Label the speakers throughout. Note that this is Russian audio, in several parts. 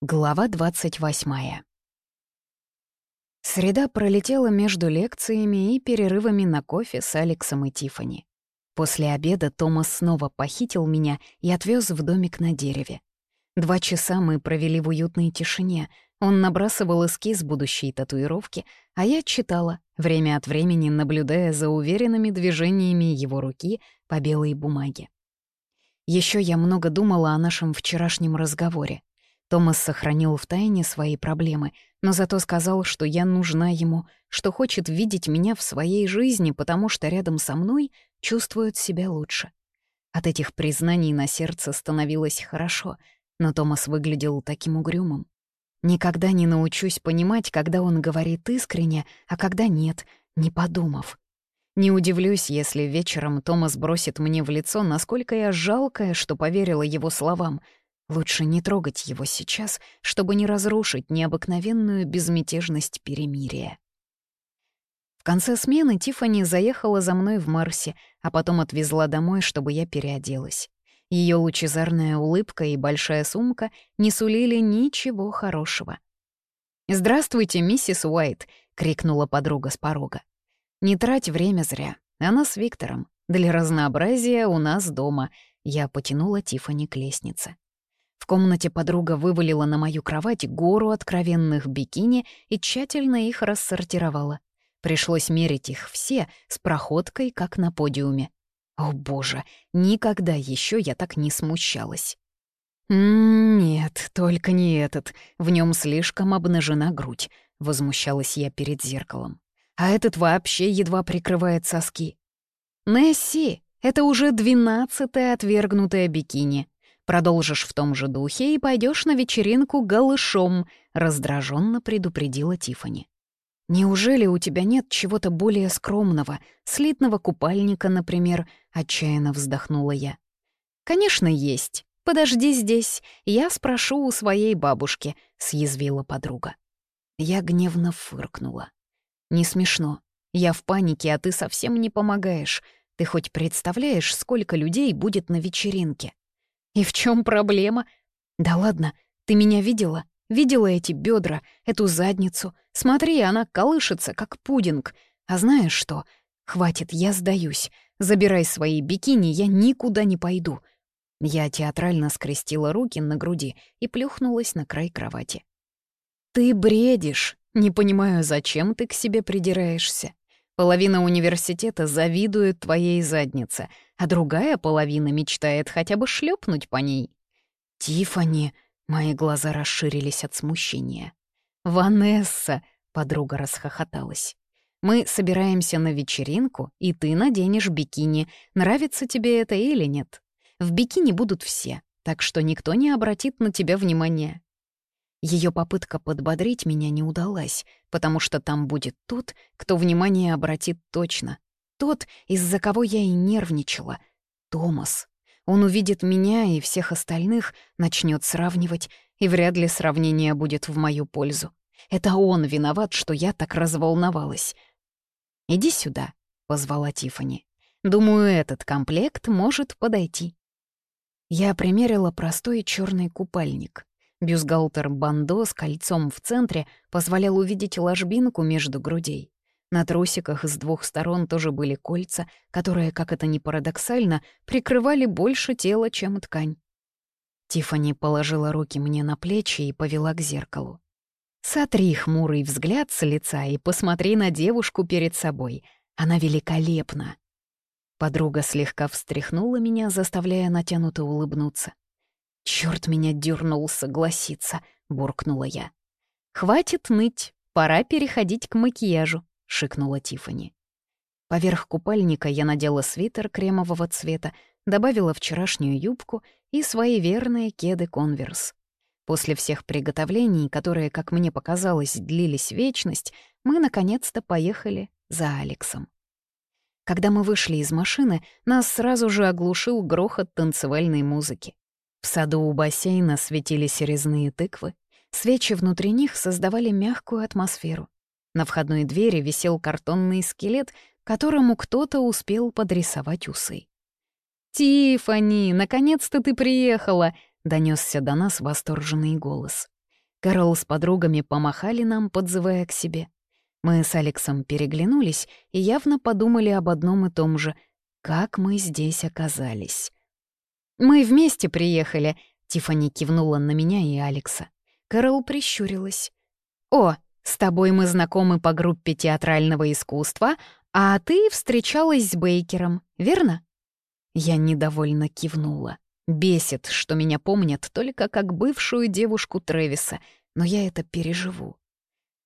Speaker 1: Глава 28. Среда пролетела между лекциями и перерывами на кофе с Алексом и Тифани. После обеда Томас снова похитил меня и отвез в домик на дереве. Два часа мы провели в уютной тишине. Он набрасывал эскиз будущей татуировки, а я читала, время от времени наблюдая за уверенными движениями его руки по белой бумаге. Еще я много думала о нашем вчерашнем разговоре. Томас сохранил в тайне свои проблемы, но зато сказал, что я нужна ему, что хочет видеть меня в своей жизни, потому что рядом со мной чувствует себя лучше. От этих признаний на сердце становилось хорошо, но Томас выглядел таким угрюмым. Никогда не научусь понимать, когда он говорит искренне, а когда нет, не подумав. Не удивлюсь, если вечером Томас бросит мне в лицо, насколько я жалкая, что поверила его словам — Лучше не трогать его сейчас, чтобы не разрушить необыкновенную безмятежность перемирия. В конце смены Тифани заехала за мной в Марсе, а потом отвезла домой, чтобы я переоделась. Ее лучезарная улыбка и большая сумка не сулили ничего хорошего. «Здравствуйте, миссис Уайт!» — крикнула подруга с порога. «Не трать время зря. Она с Виктором. Для разнообразия у нас дома». Я потянула Тифани к лестнице. В комнате подруга вывалила на мою кровать гору откровенных бикини и тщательно их рассортировала. Пришлось мерить их все с проходкой, как на подиуме. О боже, никогда еще я так не смущалась. «М «Нет, только не этот. В нем слишком обнажена грудь», — возмущалась я перед зеркалом. «А этот вообще едва прикрывает соски». «Несси, это уже двенадцатое отвергнутое бикини», Продолжишь в том же духе и пойдешь на вечеринку голышом», — раздраженно предупредила Тифани. «Неужели у тебя нет чего-то более скромного, слитного купальника, например?» — отчаянно вздохнула я. «Конечно, есть. Подожди здесь, я спрошу у своей бабушки», — съязвила подруга. Я гневно фыркнула. «Не смешно. Я в панике, а ты совсем не помогаешь. Ты хоть представляешь, сколько людей будет на вечеринке?» И в чем проблема? Да ладно, ты меня видела? Видела эти бедра, эту задницу? Смотри, она колышется, как пудинг. А знаешь что? Хватит, я сдаюсь. Забирай свои бикини, я никуда не пойду. Я театрально скрестила руки на груди и плюхнулась на край кровати. «Ты бредишь. Не понимаю, зачем ты к себе придираешься. Половина университета завидует твоей заднице, а другая половина мечтает хотя бы шлепнуть по ней. Тифани, мои глаза расширились от смущения. Ванесса, подруга расхохоталась. Мы собираемся на вечеринку, и ты наденешь бикини. Нравится тебе это или нет? В бикини будут все, так что никто не обратит на тебя внимания. Ее попытка подбодрить меня не удалась, потому что там будет тот, кто внимание обратит точно. Тот, из-за кого я и нервничала. Томас. Он увидит меня и всех остальных, начнет сравнивать, и вряд ли сравнение будет в мою пользу. Это он виноват, что я так разволновалась. «Иди сюда», — позвала Тифани. «Думаю, этот комплект может подойти». Я примерила простой черный купальник. Бюстгальтер бандо с кольцом в центре позволял увидеть ложбинку между грудей. На трусиках с двух сторон тоже были кольца, которые, как это ни парадоксально, прикрывали больше тела, чем ткань. Тифани положила руки мне на плечи и повела к зеркалу. «Сотри хмурый взгляд с лица и посмотри на девушку перед собой. Она великолепна». Подруга слегка встряхнула меня, заставляя натянуто улыбнуться. Черт меня дернул согласиться, буркнула я. Хватит ныть, пора переходить к макияжу, шикнула Тифани. Поверх купальника я надела свитер кремового цвета, добавила вчерашнюю юбку и свои верные кеды «Конверс». После всех приготовлений, которые, как мне показалось, длились вечность, мы наконец-то поехали за Алексом. Когда мы вышли из машины, нас сразу же оглушил грохот танцевальной музыки. В саду у бассейна светились резные тыквы. Свечи внутри них создавали мягкую атмосферу. На входной двери висел картонный скелет, которому кто-то успел подрисовать усы. «Тиффани, наконец-то ты приехала!» — донесся до нас восторженный голос. Карл с подругами помахали нам, подзывая к себе. Мы с Алексом переглянулись и явно подумали об одном и том же — как мы здесь оказались. «Мы вместе приехали», — Тифани кивнула на меня и Алекса. Карл прищурилась. «О, с тобой мы знакомы по группе театрального искусства, а ты встречалась с Бейкером, верно?» Я недовольно кивнула. Бесит, что меня помнят только как бывшую девушку Трэвиса, но я это переживу.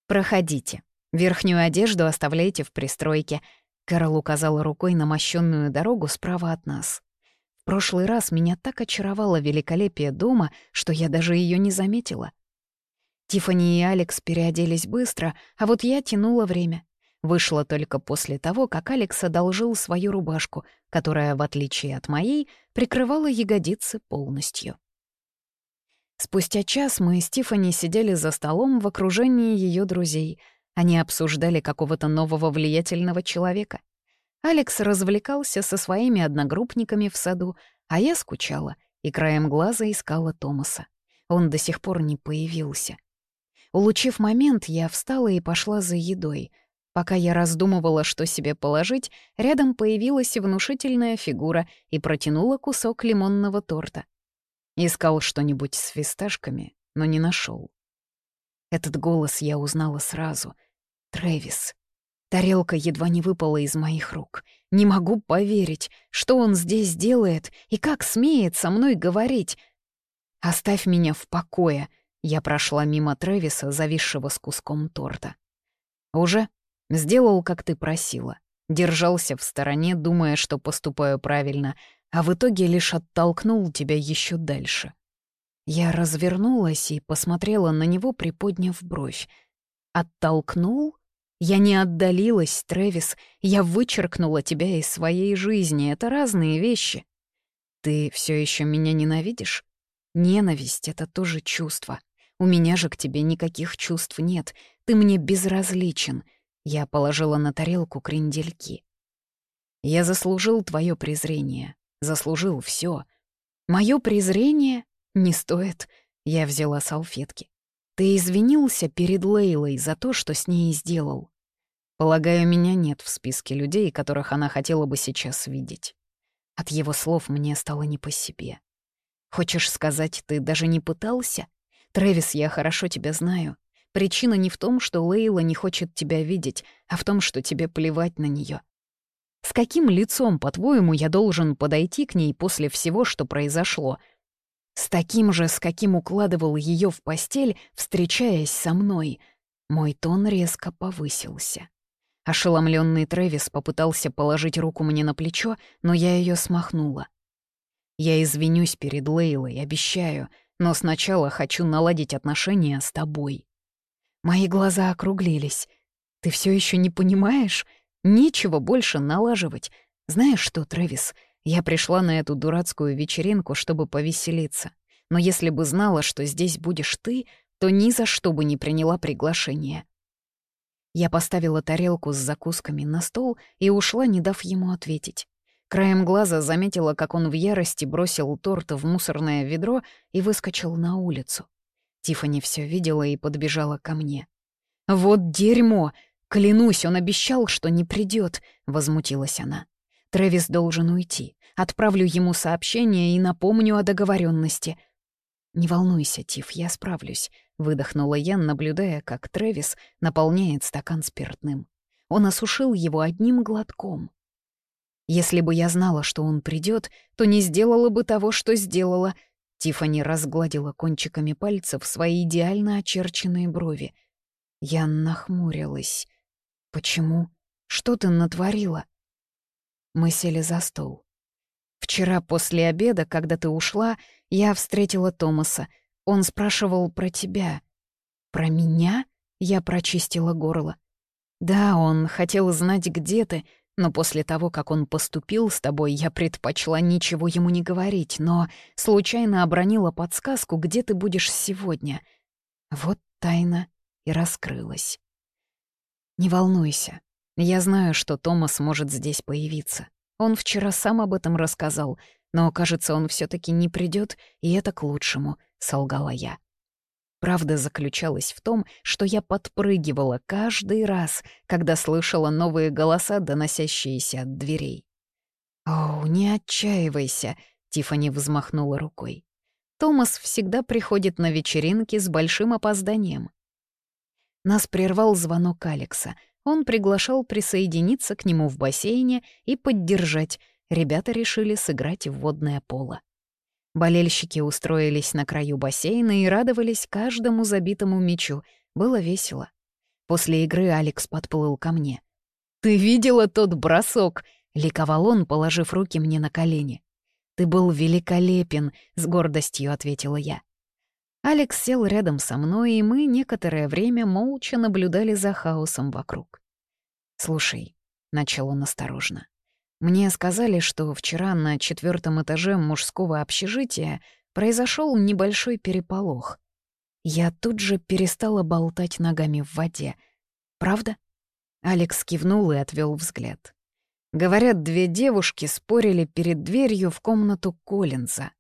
Speaker 1: «Проходите. Верхнюю одежду оставляйте в пристройке», — Карл указал рукой на мощенную дорогу справа от нас. В прошлый раз меня так очаровало великолепие дома, что я даже ее не заметила. Тифани и Алекс переоделись быстро, а вот я тянула время. Вышла только после того, как Алекс одолжил свою рубашку, которая, в отличие от моей, прикрывала ягодицы полностью. Спустя час мы с Тифани сидели за столом в окружении ее друзей. Они обсуждали какого-то нового влиятельного человека. Алекс развлекался со своими одногруппниками в саду, а я скучала и краем глаза искала Томаса. Он до сих пор не появился. Улучив момент, я встала и пошла за едой — Пока я раздумывала, что себе положить, рядом появилась внушительная фигура и протянула кусок лимонного торта. Искал что-нибудь с фисташками, но не нашел. Этот голос я узнала сразу. Трэвис. Тарелка едва не выпала из моих рук. Не могу поверить, что он здесь делает и как смеет со мной говорить. «Оставь меня в покое», — я прошла мимо Трэвиса, зависшего с куском торта. «Уже?» Сделал, как ты просила. Держался в стороне, думая, что поступаю правильно, а в итоге лишь оттолкнул тебя еще дальше. Я развернулась и посмотрела на него, приподняв бровь. «Оттолкнул? Я не отдалилась, Трэвис. Я вычеркнула тебя из своей жизни. Это разные вещи. Ты все еще меня ненавидишь? Ненависть — это тоже чувство. У меня же к тебе никаких чувств нет. Ты мне безразличен. Я положила на тарелку крендельки. «Я заслужил твое презрение. Заслужил все. Мое презрение не стоит». Я взяла салфетки. «Ты извинился перед Лейлой за то, что с ней сделал. Полагаю, меня нет в списке людей, которых она хотела бы сейчас видеть». От его слов мне стало не по себе. «Хочешь сказать, ты даже не пытался? Трэвис, я хорошо тебя знаю. Причина не в том, что Лейла не хочет тебя видеть, а в том, что тебе плевать на нее. С каким лицом, по-твоему, я должен подойти к ней после всего, что произошло? С таким же, с каким укладывал ее в постель, встречаясь со мной. Мой тон резко повысился. Ошеломленный Трэвис попытался положить руку мне на плечо, но я ее смахнула. Я извинюсь перед Лейлой, обещаю, но сначала хочу наладить отношения с тобой. Мои глаза округлились. «Ты все еще не понимаешь? Нечего больше налаживать. Знаешь что, Трэвис, я пришла на эту дурацкую вечеринку, чтобы повеселиться. Но если бы знала, что здесь будешь ты, то ни за что бы не приняла приглашение». Я поставила тарелку с закусками на стол и ушла, не дав ему ответить. Краем глаза заметила, как он в ярости бросил торт в мусорное ведро и выскочил на улицу. Тифани все видела и подбежала ко мне. «Вот дерьмо! Клянусь, он обещал, что не придет, возмутилась она. «Трэвис должен уйти. Отправлю ему сообщение и напомню о договоренности. «Не волнуйся, Тиф, я справлюсь», — выдохнула я, наблюдая, как Трэвис наполняет стакан спиртным. Он осушил его одним глотком. «Если бы я знала, что он придет, то не сделала бы того, что сделала», Тифани разгладила кончиками пальцев свои идеально очерченные брови. Я нахмурилась. «Почему? Что ты натворила?» Мы сели за стол. «Вчера после обеда, когда ты ушла, я встретила Томаса. Он спрашивал про тебя». «Про меня?» — я прочистила горло. «Да, он хотел знать, где ты, но после того, как он поступил с тобой, я предпочла ничего ему не говорить, но случайно обронила подсказку, где ты будешь сегодня. Вот тайна и раскрылась. Не волнуйся. Я знаю, что Томас может здесь появиться. Он вчера сам об этом рассказал, но, кажется, он все таки не придет, и это к лучшему, — солгала я. Правда заключалась в том, что я подпрыгивала каждый раз, когда слышала новые голоса, доносящиеся от дверей. «О, не отчаивайся», — Тифани взмахнула рукой. «Томас всегда приходит на вечеринки с большим опозданием». Нас прервал звонок Алекса. Он приглашал присоединиться к нему в бассейне и поддержать. Ребята решили сыграть в водное поло. Болельщики устроились на краю бассейна и радовались каждому забитому мячу. Было весело. После игры Алекс подплыл ко мне. «Ты видела тот бросок?» — ликовал он, положив руки мне на колени. «Ты был великолепен», — с гордостью ответила я. Алекс сел рядом со мной, и мы некоторое время молча наблюдали за хаосом вокруг. «Слушай», — начал он осторожно, мне сказали, что вчера на четвертом этаже мужского общежития произошел небольшой переполох. Я тут же перестала болтать ногами в воде. Правда? Алекс кивнул и отвел взгляд. Говорят, две девушки спорили перед дверью в комнату Коллинза.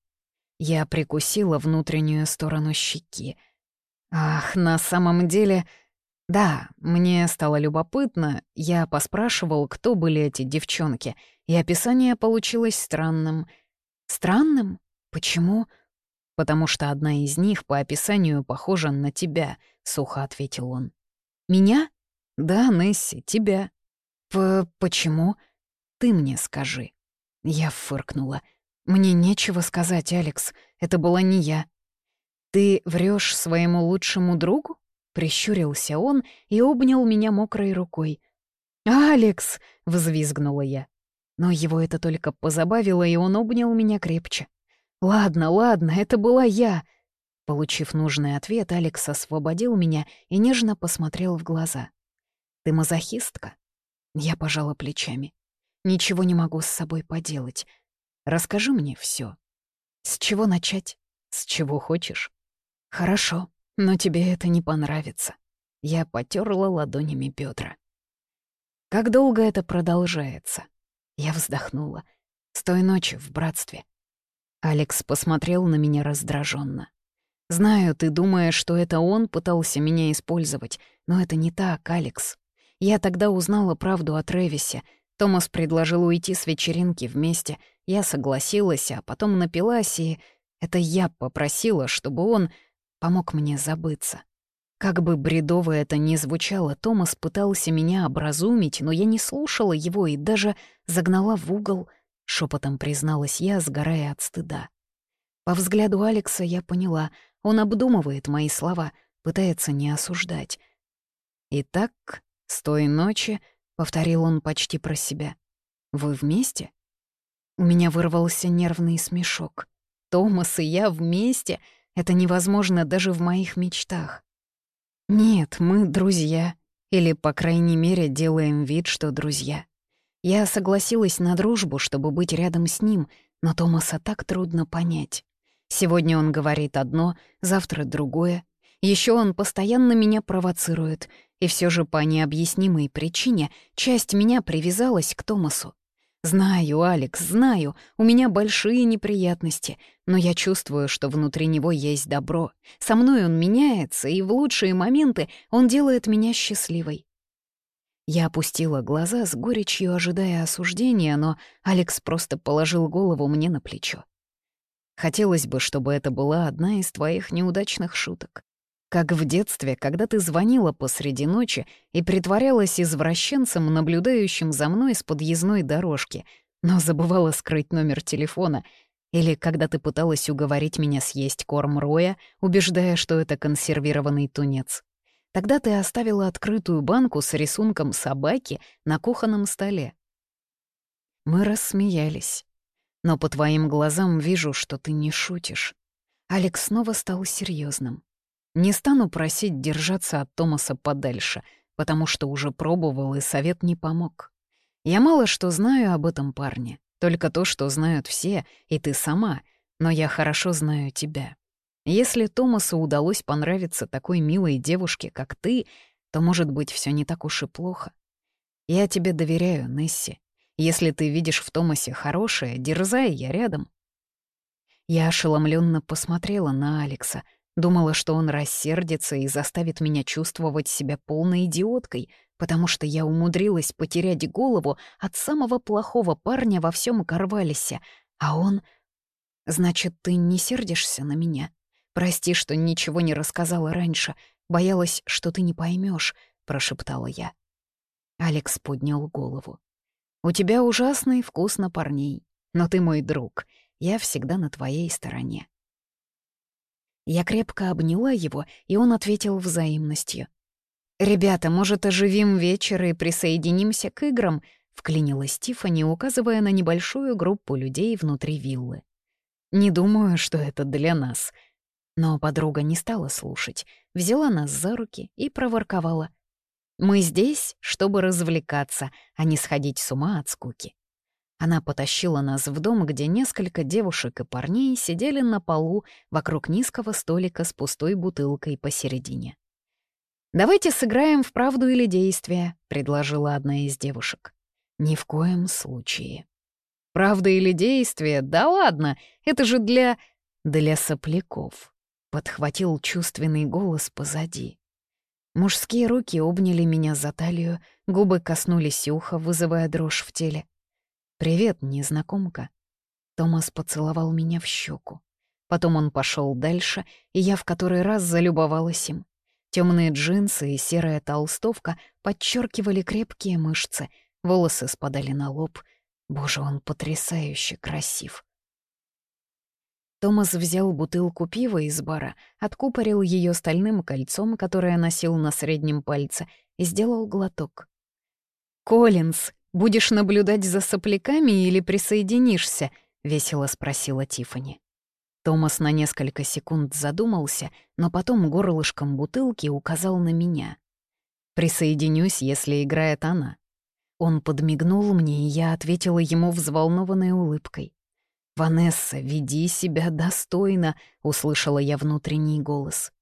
Speaker 1: Я прикусила внутреннюю сторону щеки. Ах, на самом деле... Да, мне стало любопытно, я поспрашивал, кто были эти девчонки, и описание получилось странным. Странным? Почему? Потому что одна из них по описанию похожа на тебя, сухо ответил он. Меня? Да, Несси, тебя. П почему? Ты мне скажи. Я фыркнула. Мне нечего сказать, Алекс. Это была не я. Ты врешь своему лучшему другу? Прищурился он и обнял меня мокрой рукой. «Алекс!» — взвизгнула я. Но его это только позабавило, и он обнял меня крепче. «Ладно, ладно, это была я!» Получив нужный ответ, Алекс освободил меня и нежно посмотрел в глаза. «Ты мазохистка?» Я пожала плечами. «Ничего не могу с собой поделать. Расскажи мне все. С чего начать? С чего хочешь?» «Хорошо, но тебе это не понравится». Я потерла ладонями бедра. «Как долго это продолжается?» Я вздохнула. С той ночи в братстве. Алекс посмотрел на меня раздраженно. «Знаю, ты думаешь, что это он пытался меня использовать, но это не так, Алекс. Я тогда узнала правду о Трэвисе. Томас предложил уйти с вечеринки вместе. Я согласилась, а потом напилась, и... Это я попросила, чтобы он помог мне забыться. Как бы бредово это ни звучало, Томас пытался меня образумить, но я не слушала его и даже загнала в угол, шепотом призналась я, сгорая от стыда. По взгляду Алекса я поняла, он обдумывает мои слова, пытается не осуждать. «Итак, с той ночи», — повторил он почти про себя, — «вы вместе?» У меня вырвался нервный смешок. «Томас и я вместе? Это невозможно даже в моих мечтах». Нет, мы друзья. Или, по крайней мере, делаем вид, что друзья. Я согласилась на дружбу, чтобы быть рядом с ним, но Томаса так трудно понять. Сегодня он говорит одно, завтра другое. Еще он постоянно меня провоцирует, и все же по необъяснимой причине часть меня привязалась к Томасу. Знаю, Алекс, знаю, у меня большие неприятности, но я чувствую, что внутри него есть добро. Со мной он меняется, и в лучшие моменты он делает меня счастливой. Я опустила глаза с горечью, ожидая осуждения, но Алекс просто положил голову мне на плечо. Хотелось бы, чтобы это была одна из твоих неудачных шуток. Как в детстве, когда ты звонила посреди ночи и притворялась извращенцем, наблюдающим за мной с подъездной дорожки, но забывала скрыть номер телефона, или когда ты пыталась уговорить меня съесть корм Роя, убеждая, что это консервированный тунец. Тогда ты оставила открытую банку с рисунком собаки на кухонном столе. Мы рассмеялись. Но по твоим глазам вижу, что ты не шутишь. Алекс снова стал серьезным. Не стану просить держаться от Томаса подальше, потому что уже пробовал, и совет не помог. Я мало что знаю об этом парне, только то, что знают все, и ты сама, но я хорошо знаю тебя. Если Томасу удалось понравиться такой милой девушке, как ты, то, может быть, все не так уж и плохо. Я тебе доверяю, Несси. Если ты видишь в Томасе хорошее, дерзай, я рядом. Я ошеломленно посмотрела на Алекса — Думала, что он рассердится и заставит меня чувствовать себя полной идиоткой, потому что я умудрилась потерять голову от самого плохого парня во всем Карвалисе, а он... Значит, ты не сердишься на меня? Прости, что ничего не рассказала раньше. Боялась, что ты не поймешь, прошептала я. Алекс поднял голову. «У тебя ужасный вкус на парней, но ты мой друг. Я всегда на твоей стороне». Я крепко обняла его, и он ответил взаимностью. «Ребята, может, оживим вечер и присоединимся к играм?» — вклинилась Тиффани, указывая на небольшую группу людей внутри виллы. «Не думаю, что это для нас». Но подруга не стала слушать, взяла нас за руки и проворковала. «Мы здесь, чтобы развлекаться, а не сходить с ума от скуки». Она потащила нас в дом, где несколько девушек и парней сидели на полу вокруг низкого столика с пустой бутылкой посередине. «Давайте сыграем в правду или действие», — предложила одна из девушек. «Ни в коем случае». «Правда или действие? Да ладно, это же для...» «Для сопляков», — подхватил чувственный голос позади. Мужские руки обняли меня за талию, губы коснулись уха, вызывая дрожь в теле. «Привет, незнакомка». Томас поцеловал меня в щеку. Потом он пошел дальше, и я в который раз залюбовалась им. Темные джинсы и серая толстовка подчеркивали крепкие мышцы, волосы спадали на лоб. Боже, он потрясающе красив. Томас взял бутылку пива из бара, откупорил ее стальным кольцом, которое носил на среднем пальце, и сделал глоток. «Коллинз, будешь наблюдать за сопляками или присоединишься?» — весело спросила Тифани. Томас на несколько секунд задумался, но потом горлышком бутылки указал на меня. «Присоединюсь, если играет она». Он подмигнул мне, и я ответила ему взволнованной улыбкой. «Ванесса, веди себя достойно», — услышала я внутренний голос.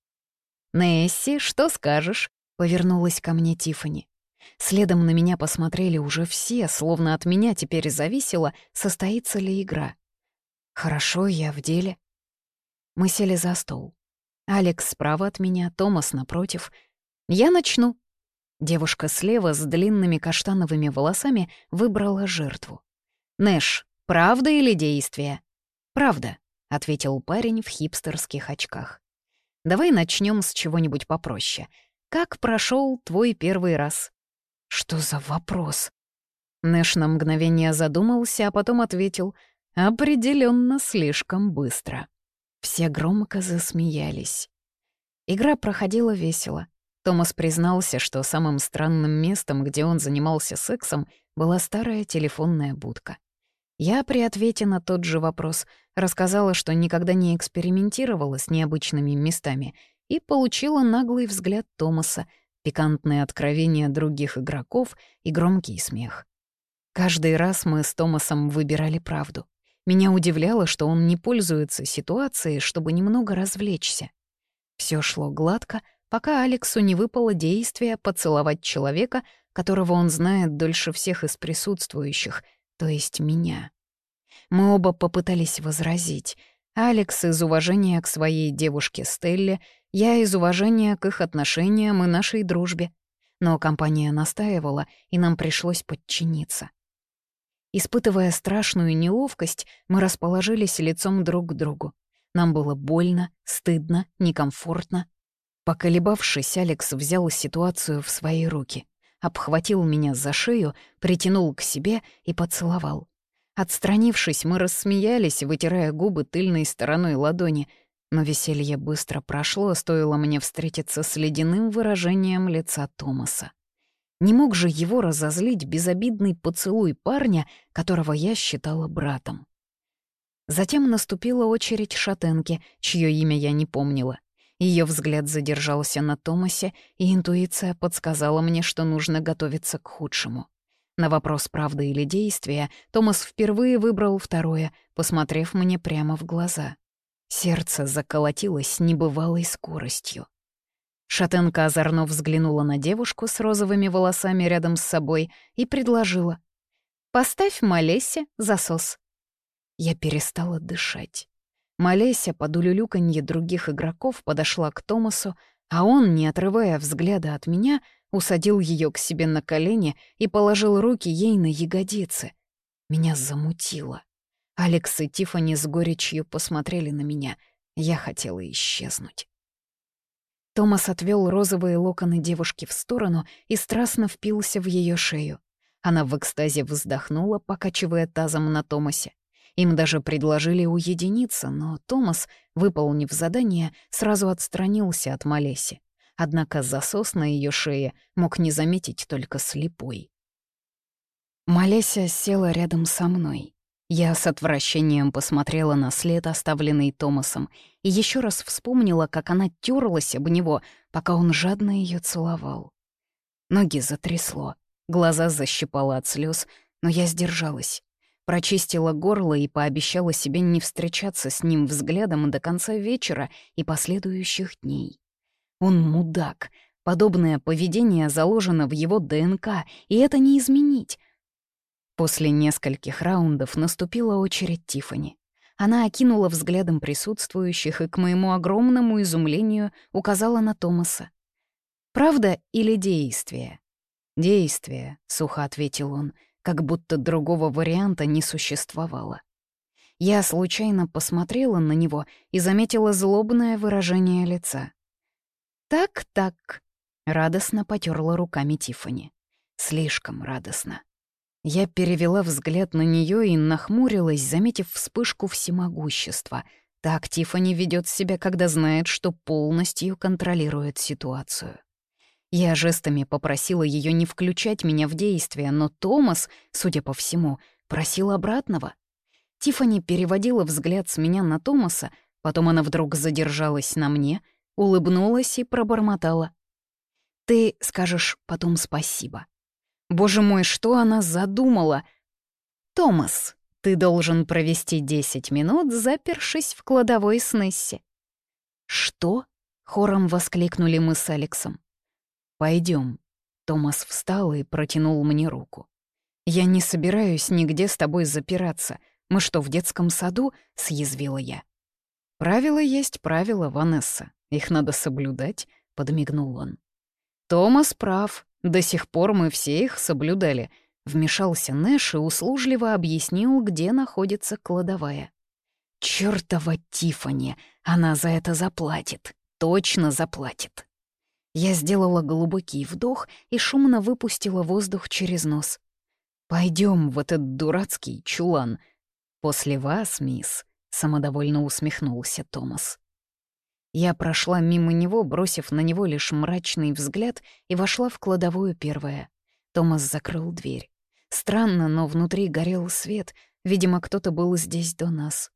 Speaker 1: «Несси, что скажешь?» — повернулась ко мне Тифани. Следом на меня посмотрели уже все, словно от меня теперь зависело, состоится ли игра. «Хорошо, я в деле», мы сели за стол. Алекс справа от меня, Томас напротив. «Я начну». Девушка слева с длинными каштановыми волосами выбрала жертву. «Нэш, правда или действие?» «Правда», — ответил парень в хипстерских очках. «Давай начнем с чего-нибудь попроще. Как прошел твой первый раз?» «Что за вопрос?» Нэш на мгновение задумался, а потом ответил «Определенно слишком быстро». Все громко засмеялись. Игра проходила весело. Томас признался, что самым странным местом, где он занимался сексом, была старая телефонная будка. Я при ответе на тот же вопрос рассказала, что никогда не экспериментировала с необычными местами и получила наглый взгляд Томаса, пикантные откровения других игроков и громкий смех. Каждый раз мы с Томасом выбирали правду. Меня удивляло, что он не пользуется ситуацией, чтобы немного развлечься. Все шло гладко, пока Алексу не выпало действие поцеловать человека, которого он знает дольше всех из присутствующих, то есть меня. Мы оба попытались возразить. Алекс из уважения к своей девушке Стелле, я из уважения к их отношениям и нашей дружбе. Но компания настаивала, и нам пришлось подчиниться. Испытывая страшную неловкость, мы расположились лицом друг к другу. Нам было больно, стыдно, некомфортно. Поколебавшись, Алекс взял ситуацию в свои руки, обхватил меня за шею, притянул к себе и поцеловал. Отстранившись, мы рассмеялись, вытирая губы тыльной стороной ладони, но веселье быстро прошло, стоило мне встретиться с ледяным выражением лица Томаса. Не мог же его разозлить безобидный поцелуй парня, которого я считала братом. Затем наступила очередь шатенки, чье имя я не помнила. Ее взгляд задержался на Томасе, и интуиция подсказала мне, что нужно готовиться к худшему. На вопрос правда или действия Томас впервые выбрал второе, посмотрев мне прямо в глаза. Сердце заколотилось с небывалой скоростью. Шатенка озорно взглянула на девушку с розовыми волосами рядом с собой и предложила. «Поставь Малесе засос». Я перестала дышать. Малеся под улюлюканье других игроков подошла к Томасу, а он, не отрывая взгляда от меня, усадил ее к себе на колени и положил руки ей на ягодицы. Меня замутило. Алекс и Тифани с горечью посмотрели на меня. Я хотела исчезнуть. Томас отвел розовые локоны девушки в сторону и страстно впился в ее шею. Она в экстазе вздохнула, покачивая тазом на Томасе. Им даже предложили уединиться, но Томас, выполнив задание, сразу отстранился от Малеси. Однако засос на ее шее мог не заметить только слепой. Малеся села рядом со мной. Я с отвращением посмотрела на след, оставленный Томасом, и еще раз вспомнила, как она терлась об него, пока он жадно ее целовал. Ноги затрясло, глаза защипало от слез, но я сдержалась. Прочистила горло и пообещала себе не встречаться с ним взглядом до конца вечера и последующих дней. Он мудак. Подобное поведение заложено в его ДНК, и это не изменить. После нескольких раундов наступила очередь Тифани. Она окинула взглядом присутствующих и, к моему огромному изумлению, указала на Томаса. «Правда или действие?» «Действие», — сухо ответил он, как будто другого варианта не существовало. Я случайно посмотрела на него и заметила злобное выражение лица. «Так-так», — радостно потерла руками Тифани. Слишком радостно. Я перевела взгляд на нее и нахмурилась, заметив вспышку всемогущества. Так Тифани ведет себя, когда знает, что полностью контролирует ситуацию. Я жестами попросила ее не включать меня в действие, но Томас, судя по всему, просил обратного. Тифани переводила взгляд с меня на Томаса, потом она вдруг задержалась на мне, улыбнулась и пробормотала. «Ты скажешь потом спасибо». Боже мой, что она задумала? «Томас, ты должен провести 10 минут, запершись в кладовой с Несси». «Что?» — хором воскликнули мы с Алексом. Пойдем. Томас встал и протянул мне руку. «Я не собираюсь нигде с тобой запираться. Мы что, в детском саду?» — съязвила я. «Правила есть правила, Ванесса. Их надо соблюдать», — подмигнул он. «Томас прав. До сих пор мы все их соблюдали. Вмешался Нэш и услужливо объяснил, где находится кладовая. Чёртова Тифани, она за это заплатит. Точно заплатит. Я сделала глубокий вдох и шумно выпустила воздух через нос. Пойдем в этот дурацкий чулан. После вас, мисс, самодовольно усмехнулся Томас. Я прошла мимо него, бросив на него лишь мрачный взгляд, и вошла в кладовую первая. Томас закрыл дверь. Странно, но внутри горел свет. Видимо, кто-то был здесь до нас.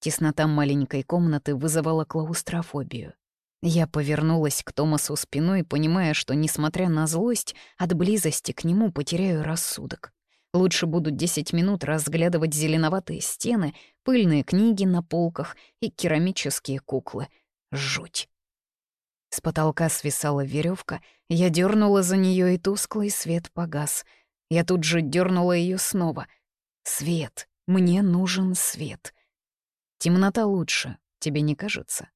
Speaker 1: Теснота маленькой комнаты вызывала клаустрофобию. Я повернулась к Томасу спиной, понимая, что, несмотря на злость, от близости к нему потеряю рассудок. Лучше буду 10 минут разглядывать зеленоватые стены, пыльные книги на полках и керамические куклы — Жуть. С потолка свисала веревка, я дернула за нее и тусклый свет погас. Я тут же дернула ее снова. Свет. Мне нужен свет. Темнота лучше, тебе не кажется?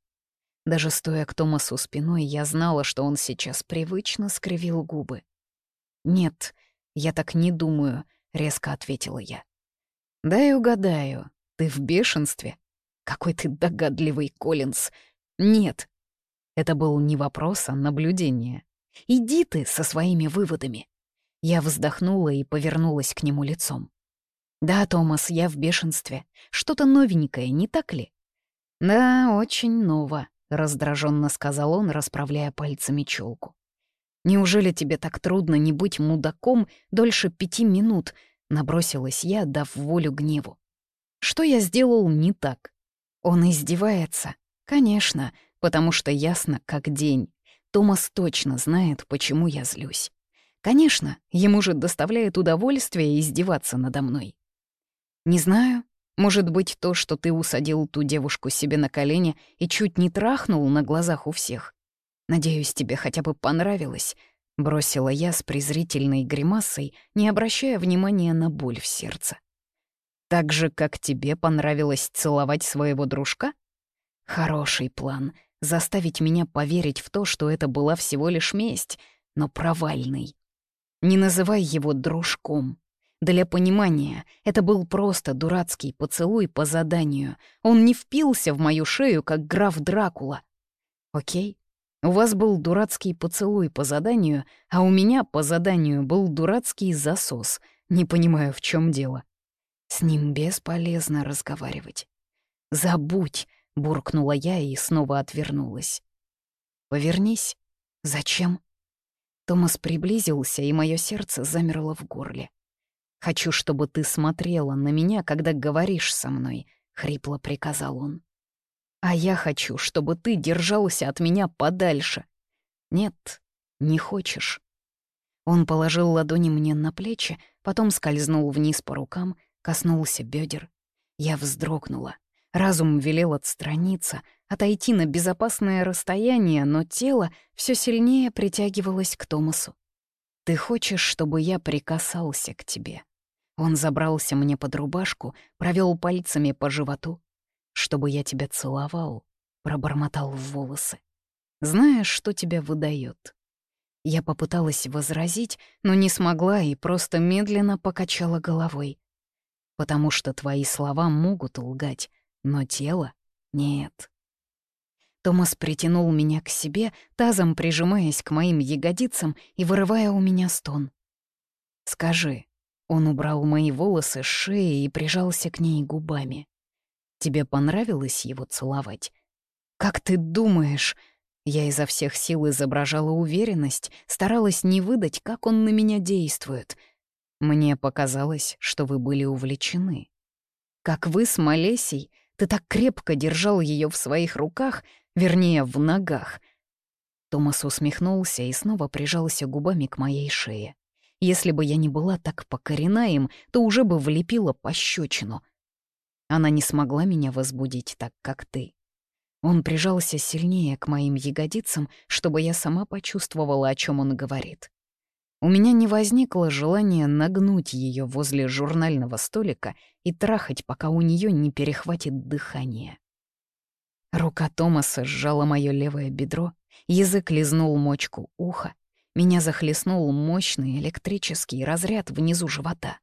Speaker 1: Даже стоя к Томасу спиной, я знала, что он сейчас привычно скривил губы. «Нет, я так не думаю», — резко ответила я. «Дай угадаю, ты в бешенстве? Какой ты догадливый, Коллинз!» «Нет». Это был не вопрос, а наблюдение. «Иди ты со своими выводами». Я вздохнула и повернулась к нему лицом. «Да, Томас, я в бешенстве. Что-то новенькое, не так ли?» «Да, очень ново», — раздраженно сказал он, расправляя пальцами челку. «Неужели тебе так трудно не быть мудаком дольше пяти минут?» — набросилась я, дав волю гневу. «Что я сделал не так?» Он издевается. Конечно, потому что ясно, как день. Томас точно знает, почему я злюсь. Конечно, ему же доставляет удовольствие издеваться надо мной. Не знаю, может быть, то, что ты усадил ту девушку себе на колени и чуть не трахнул на глазах у всех. Надеюсь, тебе хотя бы понравилось, — бросила я с презрительной гримасой, не обращая внимания на боль в сердце. Так же, как тебе понравилось целовать своего дружка? Хороший план — заставить меня поверить в то, что это была всего лишь месть, но провальный. Не называй его дружком. Для понимания, это был просто дурацкий поцелуй по заданию. Он не впился в мою шею, как граф Дракула. Окей, у вас был дурацкий поцелуй по заданию, а у меня по заданию был дурацкий засос. Не понимаю, в чем дело. С ним бесполезно разговаривать. «Забудь!» — буркнула я и снова отвернулась. «Повернись. Зачем?» Томас приблизился, и мое сердце замерло в горле. «Хочу, чтобы ты смотрела на меня, когда говоришь со мной», — хрипло приказал он. «А я хочу, чтобы ты держался от меня подальше». «Нет, не хочешь». Он положил ладони мне на плечи, потом скользнул вниз по рукам, коснулся бедер. Я вздрогнула. Разум велел отстраниться, отойти на безопасное расстояние, но тело все сильнее притягивалось к Томасу. «Ты хочешь, чтобы я прикасался к тебе?» Он забрался мне под рубашку, провел пальцами по животу. «Чтобы я тебя целовал», — пробормотал в волосы. «Знаешь, что тебя выдает? Я попыталась возразить, но не смогла и просто медленно покачала головой. «Потому что твои слова могут лгать, но тело — нет». Томас притянул меня к себе, тазом прижимаясь к моим ягодицам и вырывая у меня стон. «Скажи, он убрал мои волосы с шеи и прижался к ней губами. «Тебе понравилось его целовать?» «Как ты думаешь?» Я изо всех сил изображала уверенность, старалась не выдать, как он на меня действует. Мне показалось, что вы были увлечены. Как вы с Малесей, ты так крепко держал ее в своих руках, вернее, в ногах. Томас усмехнулся и снова прижался губами к моей шее. Если бы я не была так покорена им, то уже бы влепила пощечину. Она не смогла меня возбудить так, как ты. Он прижался сильнее к моим ягодицам, чтобы я сама почувствовала, о чем он говорит. У меня не возникло желания нагнуть ее возле журнального столика и трахать, пока у нее не перехватит дыхание. Рука Томаса сжала мое левое бедро, язык лизнул мочку уха, меня захлестнул мощный электрический разряд внизу живота.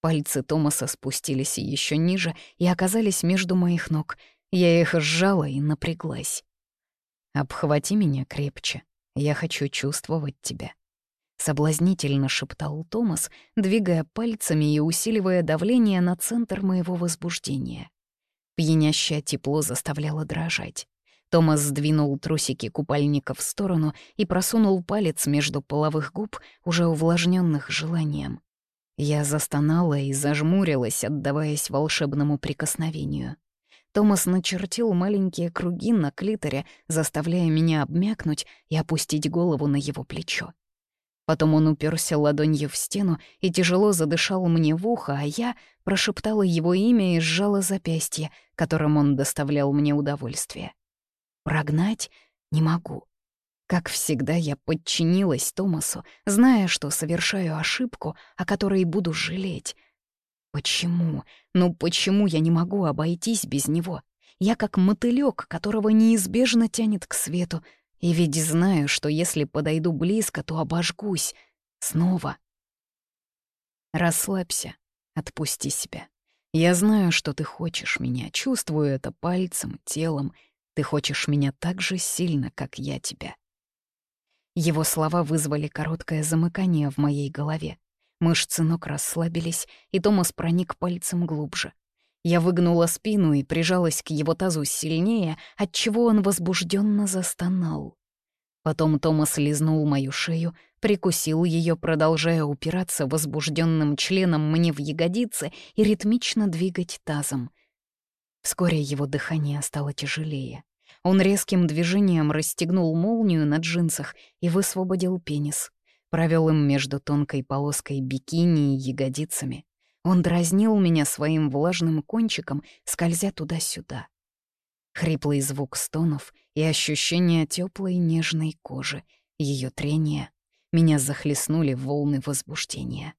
Speaker 1: Пальцы Томаса спустились еще ниже и оказались между моих ног. Я их сжала и напряглась. «Обхвати меня крепче. Я хочу чувствовать тебя», — соблазнительно шептал Томас, двигая пальцами и усиливая давление на центр моего возбуждения. Пьянящее тепло заставляло дрожать. Томас сдвинул трусики купальника в сторону и просунул палец между половых губ, уже увлажненных желанием. Я застонала и зажмурилась, отдаваясь волшебному прикосновению. Томас начертил маленькие круги на клиторе, заставляя меня обмякнуть и опустить голову на его плечо. Потом он уперся ладонью в стену и тяжело задышал мне в ухо, а я прошептала его имя и сжала запястье, которым он доставлял мне удовольствие. Прогнать не могу. Как всегда, я подчинилась Томасу, зная, что совершаю ошибку, о которой буду жалеть. Почему? Ну почему я не могу обойтись без него? Я как мотылёк, которого неизбежно тянет к свету, и ведь знаю, что если подойду близко, то обожгусь. Снова. Расслабься, отпусти себя. Я знаю, что ты хочешь меня, чувствую это пальцем, телом, ты хочешь меня так же сильно, как я тебя». Его слова вызвали короткое замыкание в моей голове. Мышцы ног расслабились, и Томас проник пальцем глубже. Я выгнула спину и прижалась к его тазу сильнее, отчего он возбужденно застонал. Потом Томас лизнул мою шею, прикусил ее, продолжая упираться возбужденным членом мне в ягодицы и ритмично двигать тазом. Вскоре его дыхание стало тяжелее. Он резким движением расстегнул молнию на джинсах и высвободил пенис. Провел им между тонкой полоской бикини и ягодицами. Он дразнил меня своим влажным кончиком, скользя туда-сюда. Хриплый звук стонов и ощущение теплой нежной кожи, ее трения, меня захлестнули волны возбуждения.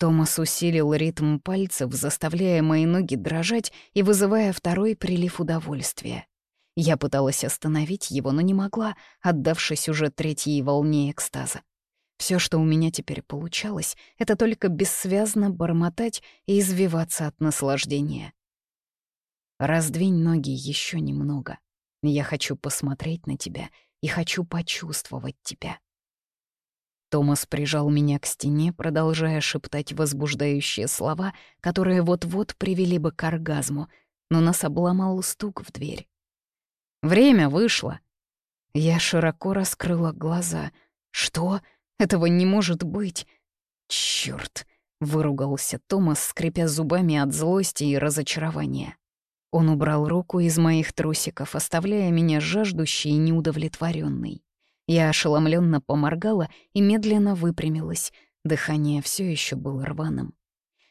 Speaker 1: Томас усилил ритм пальцев, заставляя мои ноги дрожать и вызывая второй прилив удовольствия. Я пыталась остановить его, но не могла, отдавшись уже третьей волне экстаза. Все, что у меня теперь получалось, это только бессвязно бормотать и извиваться от наслаждения. Раздвинь ноги еще немного. Я хочу посмотреть на тебя и хочу почувствовать тебя. Томас прижал меня к стене, продолжая шептать возбуждающие слова, которые вот-вот привели бы к оргазму, но нас обломал стук в дверь. «Время вышло!» Я широко раскрыла глаза. «Что? Этого не может быть!» «Чёрт!» — выругался Томас, скрипя зубами от злости и разочарования. Он убрал руку из моих трусиков, оставляя меня жаждущей и неудовлетворенной. Я ошеломленно поморгала и медленно выпрямилась. Дыхание все еще было рваным.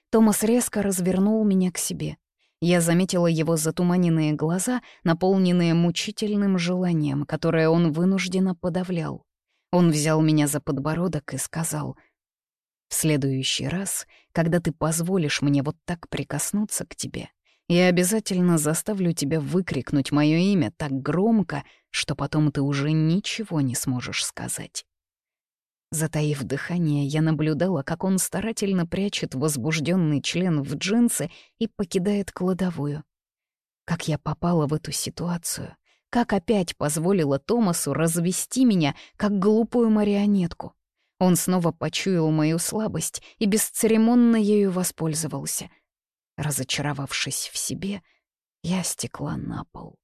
Speaker 1: Томас резко развернул меня к себе. Я заметила его затуманенные глаза, наполненные мучительным желанием, которое он вынужденно подавлял. Он взял меня за подбородок и сказал, «В следующий раз, когда ты позволишь мне вот так прикоснуться к тебе, я обязательно заставлю тебя выкрикнуть мое имя так громко, что потом ты уже ничего не сможешь сказать. Затаив дыхание, я наблюдала, как он старательно прячет возбужденный член в джинсы и покидает кладовую. Как я попала в эту ситуацию? Как опять позволила Томасу развести меня, как глупую марионетку? Он снова почуял мою слабость и бесцеремонно ею воспользовался — Разочаровавшись в себе, я стекла на пол.